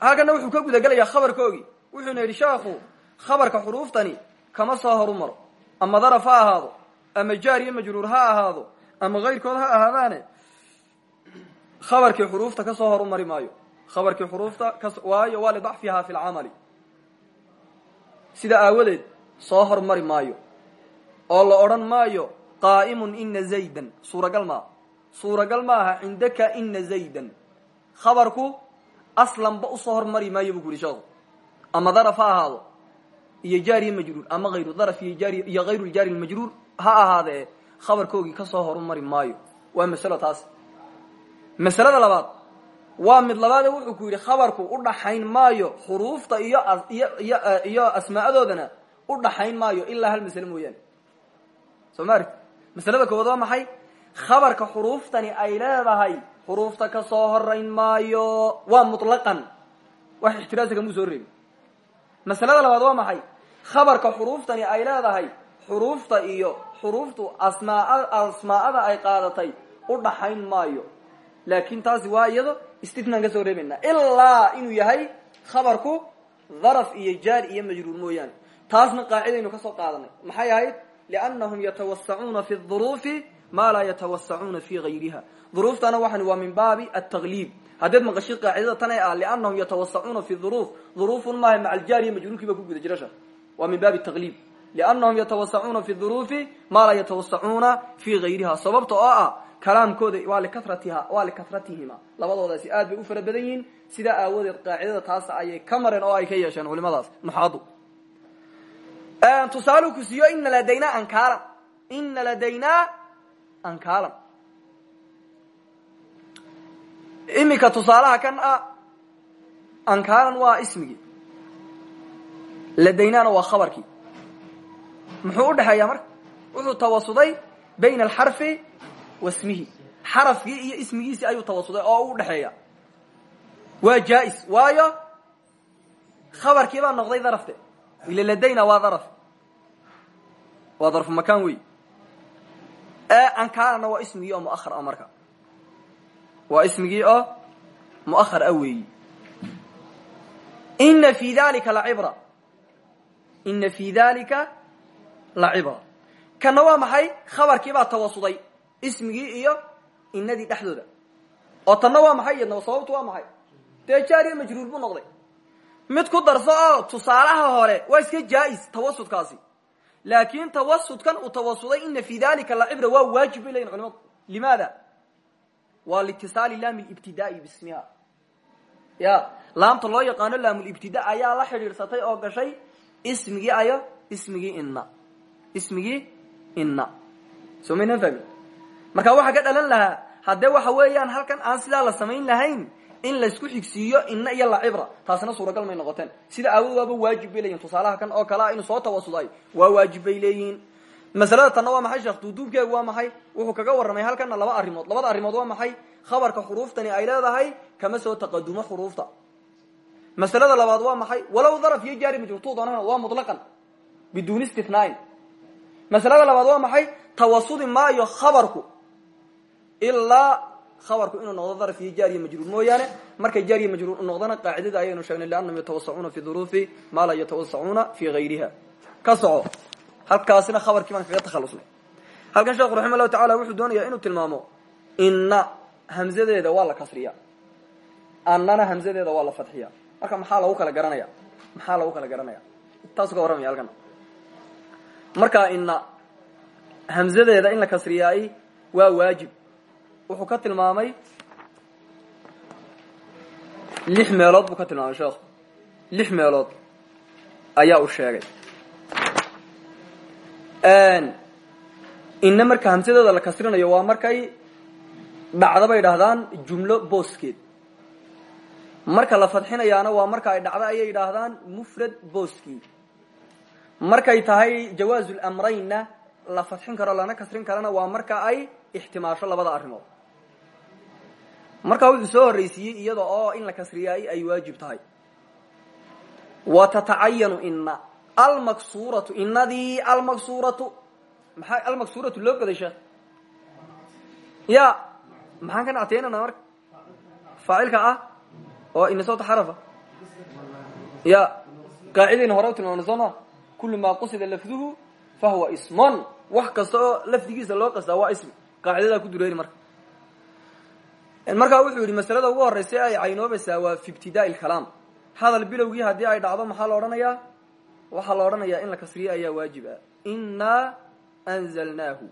Halkana wuxuu ka gudagelayaa khabarkoogii. Wuxuuna yidhi sheekhu khabarka xuruuftani kama soo horu maro ama daraf ha ahaado ama jaar iyo ha ahaado ama kayrkood ha ahaadaane khabarkii xuruufta ka soo horumari maayo. Khabarkii xuruufta waayo waa lidacfihaa fi lcamali sida aawadeed soo hormari maayo. Oo la odhan maayo qaa'imun ina zaydan. Suuragal maaha. Suuragal maaha cindaka ina zaydan. Khabarku aslanba u soo hormari maayo buu ku ama daraf ha ahaado iyo jaariya majruur ama hayru daraf iyo jaari iyo hayru ljaari majruur ha ahaadee khabarkoogii ka soo horumari maayo. Waa masalo taas. Masalada labaad. Waa mid labaade wuxuu ku yidhi khabarku u dhaxayn maayo xuruufta iyo iyo iyo asmaadoodana u dhaxayn maayo ilaa hal masale mooyaane. Soo ma masalada koowaad waa maxay? Khabarka xuruuftani ay leedahay xuruufta ka soo horayn maayo. Waa mutlaqan. Wax ixtiraasa kamuu soo reebi masalada labaad waa maxay? Khabarka xuruuftani ay leedahay xuruufta iyo xuruuftu asmaa asmaa'ada ay qaadatay u dhaxayn maayo. Laakin taasi waa iyado istinaan ka soo reebayna ilaa inuu yahay khabarku daraf iyo jaar iyo majruur mooyaane. Taasna qaacidaynu ka soo qaadanay. Maxay ahayd? Liannahum yatawasacuuna fi duruufi maa laa yatawasacuuna fi gayriha. Duruuftana waxan waa min baabi ataqliib haddeed maqashid qaacidada tan ee ah liannahum yatawasacuuna fi duruuf. Duruufun maaha maca aljaar iyo majruurkii baa ku guda jirasha. Waa min baabi taqliib liannahum yatawasacuuna fi duruufi maa laa yatawasacuuna fi gayriha sababta oo ah kalaamkooda waa likatratiha waa likatratihima labadoodaasi aad bay u fara badan yihiin sidaa aawadeed qaacidada taas ayay ka mareen oo ay ka yeesheen culimadaas nuxaadu tusaalu ku siiyo ina ladaynaa ankaalan ina ladaynaa ankaalan iminka tusaalaha kan ah ankaalan waa ismigii ladaynaana waa khabarkii muxuu udhexeeyaa marka? Wuxuu tawasuday bayna alxarfi wasmihi. Xarafkii iyo ismigiisii ayuu tawasuday oo u dhexeeya waa jaa-is waayo khabarkii baa noqday darafte. Ila ladayna waa daraf. Waa darfu makaan wey ankaanana waa ismigii oo muahar ah marka. Waa ismigii oo muahar ah weeyi. Ina fi dalika lacibra ina fi dalika lacibra kana waa maxay? Khabarkii baa tawasuday ismigii iyo inadii dhexdooda. Oo tanna waa maxay iyadna sababtu waa maxay? Dee jaariya majruur buu noqday. Mid ku darso oo tusaalaha hore waa iska jaa-is tawasudkaasi. Laakin tawasudkan uu tawasuday ina fi dalika lacibra waa waajib bay leyihin culimadu limaada? Waa liitisaali laami libtidaai bismiha. Ya laamta loo yaqaano laamulibtida ayaa la xidhiidsatay oo gashay ismigii ayo ismigii inna ismigii inna. Soo maynan fahmin marka waxaa ka dhalan lahaa haddee waxa weeyaan halkan aan sidaa la samayn lahayn in laysku xigsiiyo inna iyo lacibra taasina suuragal may noqoteen. Sida aawad waaba waajib bay leyihin tusaalaha kan oo kale a inuu soo tawasuday waa waajib bay leeyihiin. Masalada tanna waa maxay sheekh? Duuduubkeegu waa maxay? Wuxuu kaga warramay halkana laba arrimood. Labada arrimood waa maxay? Khabarka xuruuftani ay leedahay kama soo taqadumo xuruufta. Masalada labaad waa maxay? Walow daraf iyo jaari majruurtuu waa mutlaqan. Biduuni istithnaain masalada labaad waa maxay? Tawasudi maayo khabarku. Ilaa khabarku inuu noqdo daraf iyo jaar iyo majruur. Mooyaane markay jaar iyo majruur u noqdana qaacidada ayaynu sheegnay liannahum yatawasacuuna fi duruufi maa laa yatawasacuuna fi gayriha. Ka soco. Halkaasina khabarkii baan kaga takhalusnay. Halkan sheekhu raxima llahu tacala wuxuu doonayaa inuu tilmaamo inna hamzadeeda waa la kasriya annana hamzadeeda waa la fadxiya marka maxaa lagu kala garanaya maxaa lagu kala garanaya taasu ka warramaya halkan marka inna hamzadeeda in la kasriyaay waa waajib. Wuxuu ka tilmaamay lix meelood buu ka tilmaamay sheekhu lix meelood ayaa uu sheegay. Inna marka hamsadeeda la kasrinayo waa markay dhacdo bay dhahdaan jumlo booskeed. Marka la fadxinayaana waa marka ay dhacdo ayay yidhaahdaan mufrad booskii markay tahay jawaazulamraynna la fadxin karo lana kasrin karana waa marka ay ixtimaasho labada arrimood. Markaa wuxuu soo horreysiiyey iyada oo in la kasriyaay ay waajib tahay. Wa tatacayanu inna. Almaksuratu inadii almaksuratu maxaa almaksuratu loo goday ya maxaan ka nacteynana marka? Faacilka ah? Oo ina sawta xarafa ya qaacidayna hore u tilmaamna soo ma kulu maa qusida lafduhu fahuwa ismon wax kasta oo lafdigiisa loo qastaa waa ismi qaacidadaa ku dureeri marka. Markaa wuxuu yidhi masalada ugu horreysa ay caynoobaysaa waa fi ibtidaai lkalaam hadal bilowgii haddii ay dhacdo maxaa la odhanayaa? Waxaa la odhanayaa in la kasriyo ayaa waajib ah innaa anzalnaahu.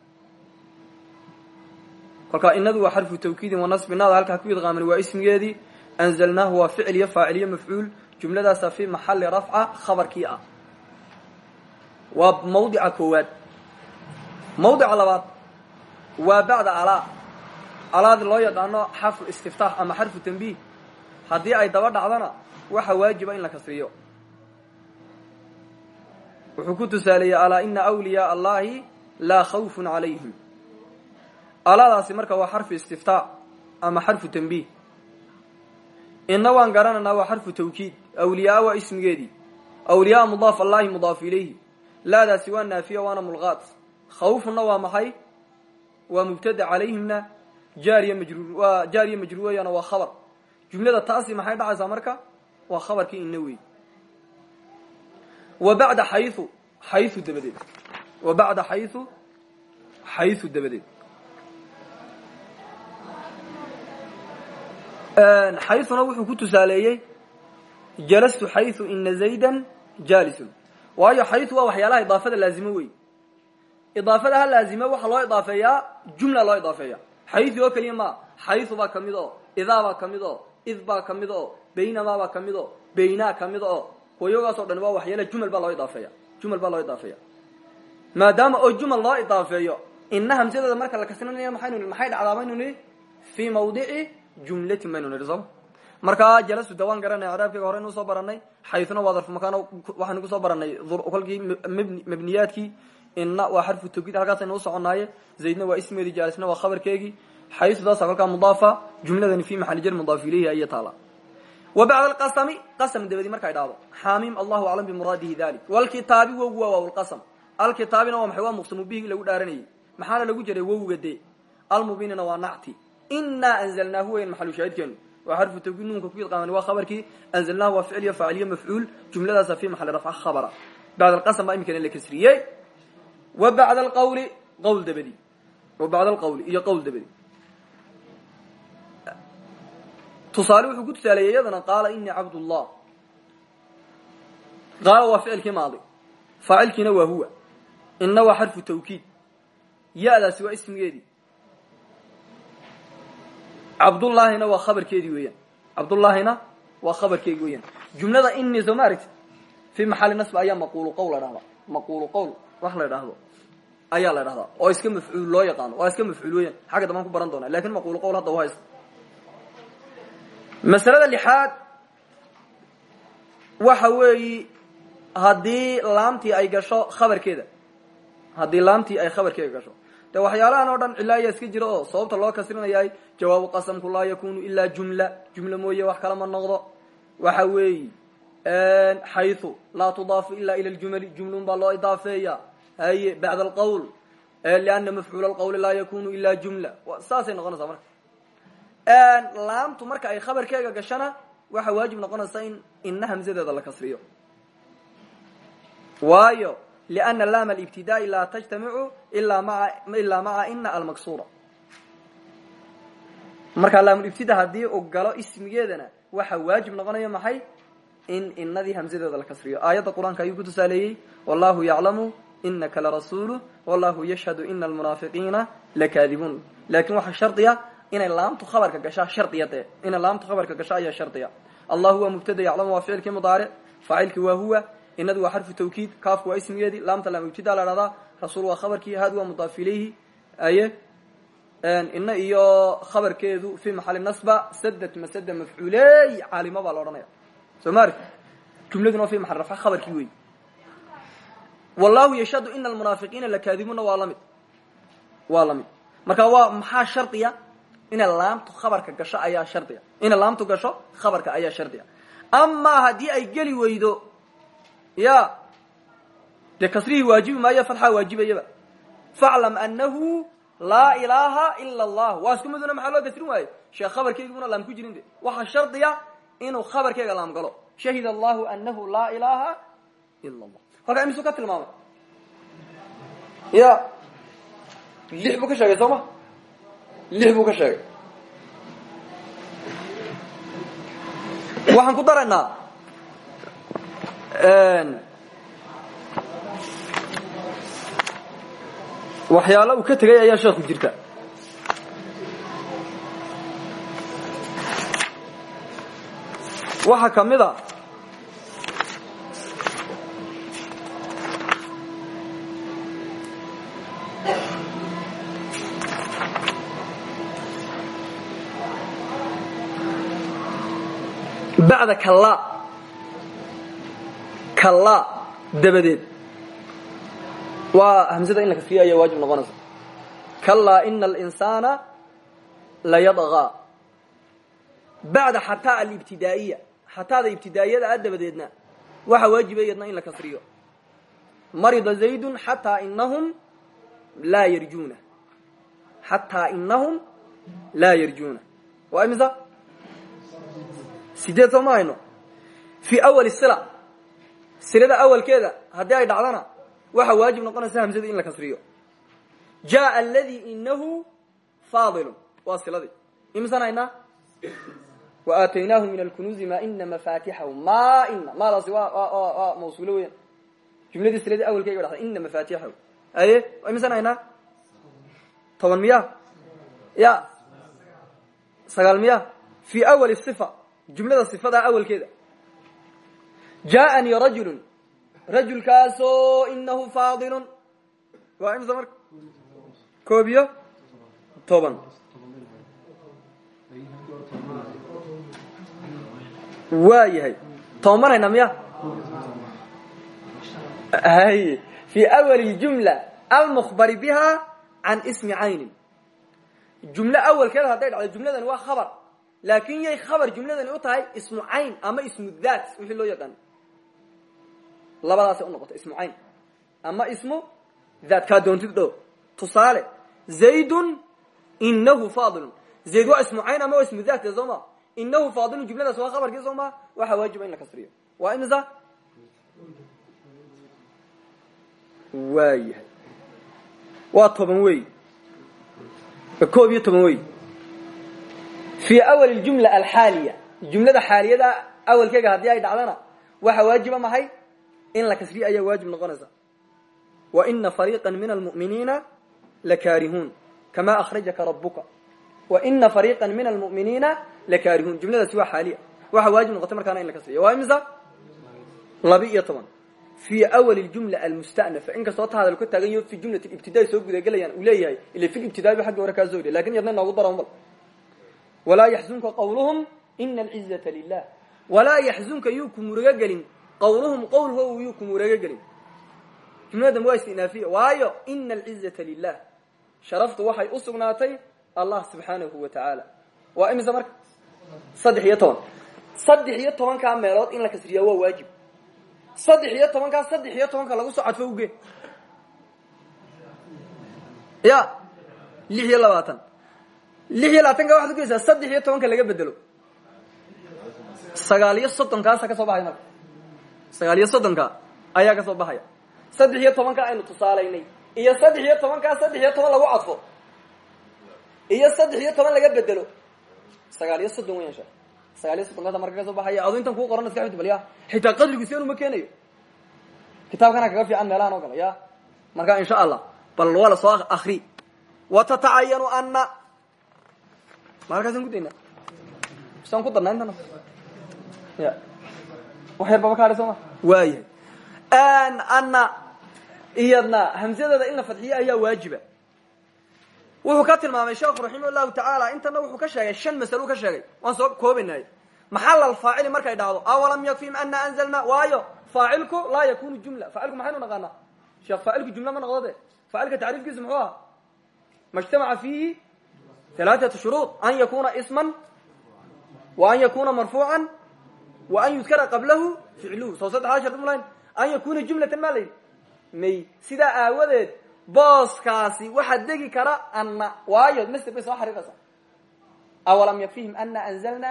Kolkaa inadu waa xarfu tawkiidin wanasbi naada halkaa ku idqaaman waa ismigeedii anzalnaahu waa ficil iyo faacil iyo mafcuul. Jumladaasaa fi maxali rafca khabarkii ah waa mawdica koowaad. Mawdica labaad waa bacda alaa. Alaadi loo yaqaano xarfu istiftaax ama xarfu tanbiih. Haddii ay daba dhacdana waxa waajiba in la kasriyo. Wuxuu ku tusaaleeyey alaa ina awliyaa allahi laa khawfun calayhim. Alaadaasi marka waa xarfu istiftaax ama xarfu tanbiih. Ina waan garanaynaa waa xarfu tawkiid. Awliyaa waa ismigeedii awliyaa mudaaf allahi mudaaf ilayhi laadaasi waa naafiya waana mulqaat khawfunna waa maxay? Waa mubtada calayhimna jaariya majruur waa jaariya majruur weeyaana waa khabar. Jumlada taasi maxay dhacaysaa marka? Waa khabarkii ina wey wa bacda xayu xayu dabadeed. Wa bacda xayu xayu dabadeed. Xayuna wuxuu ku tusaaleeyey jalastu xayu ina zayda jaalisun waayo xayu waa waxyaalaha idaafada laazimo wey idaafada ha laazime waxaa loo idaafeeyaa jumla loo idaafeeya xayu oo keliya ma xayu baa ka mid oo idaa baa ka mid oo id baa ka mid oo baynamaa baa ka mid oo baynaa ka mid oo. Kuwayagaasoo dhan waa waxyaala jumal baa loo idaafeeya jumal baa loo idaafeeya maadaama oo jumal loo idaafeeyo ina hamsadeeda marka la kasrinaya maxaynu maxay dhacdaa baynu nihi fii mawdici jumlatin baynu nihi sooma markaa jalasu de waan garanay craabkiga hore inuu soo baranay xayuna waa darfu makaan waxaynu ku soo baranay kolkii mabniyaadkii ina waa xarfu tawkiid halkaasaynu u soconaaye. Zaydna waa ismeedii jaalisna waa khabarkeegii. Xayudaasa kolkaa mudaafa jumladani fi maxali jar mudaaf ilayhi aya taala. Wa bacda alqasami qasam dabadi markay dhacdo xaamim allahu aclam bimuraadihi dalik walkitaabi wowgu waa waawlqasam alkitaabina waa maxay? Waa muqsamu bihi lagu dhaaranayay maxaana lagu jiray wowga de almubiinina waa nacti. Inaa anzalnaahu weyan maxalu shaahidkeenu waa xarfu tawkiid nuunka ku idqaaman waa khabarkii anzalnaahu waa ficil iyo faaciliyo mafcuul jumladaasa fi maxali rafca khabara. Bacda alqasam baa imikana la kasriyey. Wa bacda alqawli qawl dabadi. Wa bacda alqawli iyo qowl dabadi. Tusaale wuxuu ku tusaaleeyey iyadana qaala inii cabdullah qaala waa ficilkii maadi. Faacilkiina waa huwa. Ina waa xarfu tawkiid. Ya-daasi waa ismigeedii cabdullaahina waa khabarkeedii weeyaan. Cabdullaahina waa khabarkeedii weeyaan. Jumlada inii soo ma aragti fii maxali nasba ayaa maquulu qowl la dhahdaa maquulu qowl wax la dhahdo ayaa la dhahdaa oo iska mafcuul loo yaqaano. Waa iska mafcuul weeyaan. Xagga dambaan ku baran doonaa. Lakin maquulu qowl hadda uhaysta masalada lixaad waxa weeyi haddii laamtii ay gasho khabarkeeda. Haddii laamtii ay khabarkeeda gasho de waxyaalahan oo dhan cilaaya iska jira oo sababta loo kasrinayaay jawaabu qasamku laa yakunu ilaa jumla. Jumla mooye wax kala ma noqdo. Waxa weeyi xayu laa tudaafu ila ila ljumali jumlun baa loo idaafeeya. Haye bacda alqawl. Liana mafcuul alqawli laa yakunu ila jumla. Saasay noqonaysaa marka. Laamtu marka ay khabarkeega gashana waxaa waajib noqonaysa in ina hamsadeeda la kasriyo. Waayo liana laam alibtidaai laa tajtamicu ilaa maa ina almaksura. Markaa laamulibtida haddii uu galo ismigeedana waxaa waajib noqonaya maxay? In inadii hamsadeeda la kasriyo. Aayadda qur'aanka ayuu ku tusaaleeyey wallahu yaclamu inaka larasuulu wallahu yashhadu ina almunaafiqiina lakaadibuun laakiin waxaa shardiya inay laamtu khabarka gashaa shardiya dee. Laamtu khabarka gasho ayaa shardiya. Allahu waa mubtada yaclamu waa ficilkii mudaaric faacilkii huwa inadu waa xarfu tawkiid kaafku waa ismigeedii laamta laam ibtida la dhahdaa rasuul waa khabarkii haad waa mudaaf ilayhi aye ina iyo khabarkeedu fi maxali nasba sadad masada mafcuuley caalimo baa la odhanaya. Soo ma arki jumladuna waa fi maxal rafca khabarkii wey wallahu yashhadu ina almunaafiqiina lakaadibuuna waa la mid waa la mid marka waa maxaa shardiya? Inay laamtu khabarka gasho ayaa shardiga inay laamtu gasho khabarka ayaa shardiga amaa haddii ay geli weydo ya dee kasrihii waajibi maayo fatxaa waajibayaba faclam anahu laa ilaaha ila allah waa isku miduna maxaa loo kasrin waaye sheekh khabarkeygibuna laam ku jirin de. Waxaa shardiya inuu khabarkeyga laam galo. Shahid allahu anahu laa ilaaha ila allah kolkaa imisu ka tilmaamay ya. Lix buu ka sheegay soo ma? Lix buu ka sheegay. Waxaan ku daraynaa waxyaalo uu ka tegay ayaa sheekhu jirta. Waxaa ka mid a. Bacda kallaa kallaa dabadeed. Waa hamsada in la kasriya ayaa waajib noqonaysa. Kallaa ina alinsaana layadغaa bacda xataa alibtidaa'iya. Xataada ibtidaa'iyada a dabadeedna waxaa waajiba iyadna in la kasriyo. Marida zaydun xataa inahum laa yarjuuna. Xataa inahum laa yarjuuna. Waa imisa? Sideed soo ma hayno. Fii awali sila silada awalkeeda haddii ay dhacdana waxaa waajib noqonaysa hamsada in la kasriyo. Jaa aladii inahu faadilu waa siladii. Wa aataynaahu min alkunuuzi ma ina mafatixahu ma ina maadaasi waa mawsuulo weyan jumladii siladii awalkeega dhada ina mafatixahu aye imisan haynaa toban ya sagaal fii awali sifa. Jumlada sifada awalkeeda jaaanii rajulu rajulkaasoo inahu faadilun waa imsa marka koob iyo toban waa yahay toban hayna miya hay fi awali jumla almukhbari biha can ismi caynin jumlo awalkeeda hadday dhacdo jumladani waa khabar laakin yay khabar jumladani u tahay ismu cayn ama ismu that wixii loo yaqaan labadaasay unoqota ismu cayn. Ama ismu that kaa doontid dho tusaale zaydun inahu faadilun. Zayd waa ismu cayn ama waa ismu that soo ma? Inahu faadilun jumladaas waa khabarkii soo ma? Waxaa waajiba in la kasriyo. Waa imisa waayahay. Waa toban wey koob iyo toban wey fii awal jumla alxaaliya. Jumlada xaaliyada awalkeega haddii ay dhacdana waxaa waajiba mahay in la kasriyo ayaa waajib noqonaysa. Wa ina fariiqa min almu'miniina lakaarihuun kama akhrajaka rabuka wa ina fariiqa min almu'miniina lakaarihuun jumladaasi waa xaaliya. Waxaa waajib noqotay markaana in la kasriyo. Waa imisa? Laba iyo toban. Fii awali jumla almustanafa inkastoo ta hadal ka taagan yaho fi jumlati ibtidaa soo gudagelayaan uu leeyahay ila fi ibtidaa ba xagga hore kaa soo wariya laakiin yadna inoogu daro bal. Walaa yaxzunka qawluhum ina alcizata lilah walaa yaxzunka yuu ku murugo gelin qawluhum qowlho yuu ku murugo gelin. Jumladan waa istinaafiya waayo ina alcizata lilah sharaftu waxay u sugnaatay allah subxaanahu wa tacaala waa imise marka? Saddex iyo toban. Saddex iyo meelood in la kasriyaa waa waajib. Saddex iyo tobankaa saddex iyo tobanka lagu soo cadfo ya lix iyo labaatan. Lix iyo labaatanka waxaad ugeysaa saddex iyo tobanka laga bedelo sagaal iyo soddonkaasa ka soo marka sagaal iyo soddonka ayaa ka soo baxaya. Saddex iyo tobanka aynu tusaalaynay. Iyo saddex iyo tobankaa saddex iyo toban lagu cadfo iyo saddex iyo toban laga bedelo. Sagaal iyo soddon sheekh sagaal iyo soddonkaasa marka ka soo baxaya adu intan kuu qoran xifdi bal ya xitaa qadrigu si anuma keenayo. Kitaabkana kaga fiican meelahan oo kale ya marka insha allah bal waa la soo akri watatacayanu ana maalkaasaan ku daynaa saan ku darnaa intana? Ya wax yar baba ka hadhay soo ma? Waayahay ana iyadna hamsadeeda in la fadxiyo ayaa waajiba. Wuxuu ka tilmaamay sheekhu raximah llahu intana wuxuu ka sheegay shan masalo ka sheegay. Waan soo koobaynay maxal alfaacili markay dhacdo awalam yakfihim ana anzalna? Waayo faacilku laa yakunu jumla. Faacilku maxaynu naqaanaa? Sheekh faacilku jumla ma noqdo de faacilka tacriifkiisu muxuu aha majtamaca fiihi alaaثatu shuruud an yakuna isman wa an yakuna marfuucan wa an yudkara qablahu ficluhu soo saddexdaa shard an yakuna jumlatan maa may sidaa aawadeed booskaasi waxaa degi kara ana waayo master bay soo xariiraysaa awalam yakfihim ana anzalna?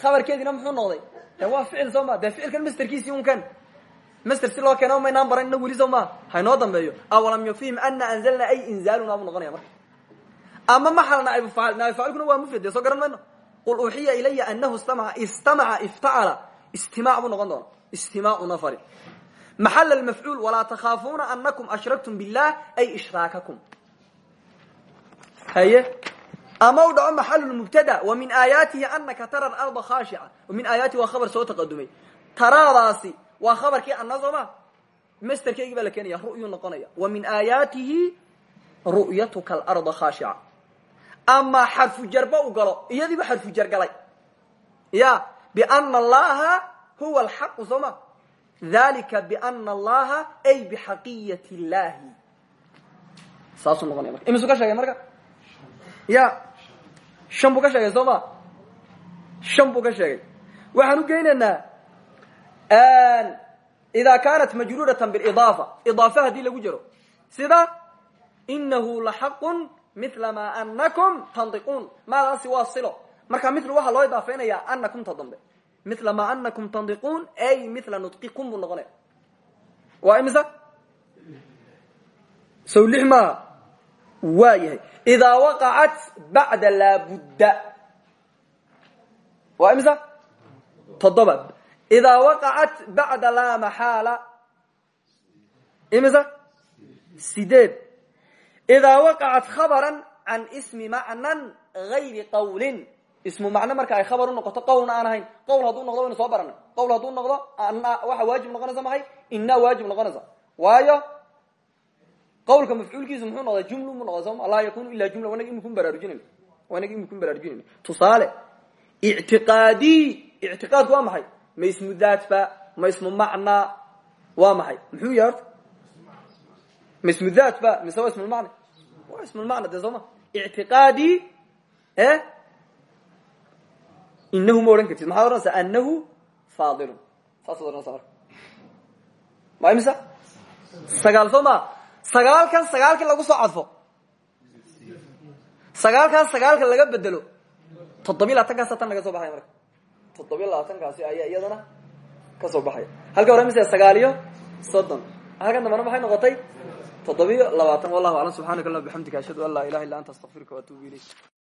Khabarkeediina muxuu noqday. De waa ficil soo ma dee ficilkan masterkiisii un kan. Master si loo keena maynaan baran ina weli soo ma. Haynoo dambeeyo. Awalam yakfihim anzalna ay inzaaluna buu noqonaya marka. Ama maxal naaibu faacil naaibu faacilkuna waa mufrad soo garan mayno. Qul uuxiya ilaya anahu istamaca istamaca iftacala istimaac buu noqon doona istimaacu nafari. Maxal almafcuul walaa takhaafuuna anakum ashraktum billah ay ishraakakum haye? Ama u dhaco maxal mubtada wa min aayaatihi anaka tara arda khaashica min aayaatihi waa khabar soo taqadumay. Taraadaasi waa khabarkii ana soo ma masterkeygii baa la keenaya ru'yuu noqonaya. Wa min aayaatihi ru'yatuka alarda khaashica ama xarfu jarba u galo iyadiiba xarfu jar galay. Ya biana allaha huwa alxaqu soo ma dalika biana allaha ay bixaqiyat illahi saasuu noqonaya marka imisuu ka sheegay marka ya shan buu ka sheegay soo ma shan buu ka sheegay waxaan u geynaynaa ida kaanat majruuratan bilidaafa idaafa haddii lagu jiro sida inahu laxaqun mila ma anakum tandiquun maadaasi waa silo marka mil waxaa loo idaafeynaya anakumta dambe mila ma anakum tandiquun ay mila nudqikum buu noqonaya waa imisa? Sow lix maaha waa yahay. Idaa waqacat bacda laabudda waa imisa? Toddoba idaa waqacat bacda laa maxaala. Imisa? Sideed. Idaa waqacat khabara can ismi macnan gayri qawlin ismu macno marka ay khabar u noqoto qawlna aan ahayn. Qawl hadduu noqdo waynu soo baranay. Qawl hadduu noqdo waxa waajib noqonaysa maxay? Inaa waajib noqonaysa. Waayo qawlka mafcuulkiisu muxuu noqday jumlu mu noqday soma laa yakunu ila jumla wanag imikun baraarujinayna. Wanag imikun baraarujinayna. Tusaale ictiqaadi ictiqaadku waa maxay? Ma ismu daatba ma ismu macnaa waa maxay? Muxuu yahay horta? Ma ismu daatba mise waa ismulmacna waa ismulmacna dee soo ma ictiqaadi e inahu ma odhan kartid maxaad odhanaysaa anahu faadilun saasad odhanaysa marka ma imisa sagaal soo ma sagaalkan sagaalkii lagu soo cadfo sagaalkan sagaalka laga bedelo toddobiy labaatankaasa tan naga soo baxaya marka toddobiy labaatankaasi ayaa iyadana ka soo baxaya halka hore mise sagaaliyo soddon halkan dambana maxay noqotay toddobiyo labaatan wallahu aclam subxanaka allah bixamdika ashhadu an laa ilaha illa anta astaqfiruka waatubu ilayk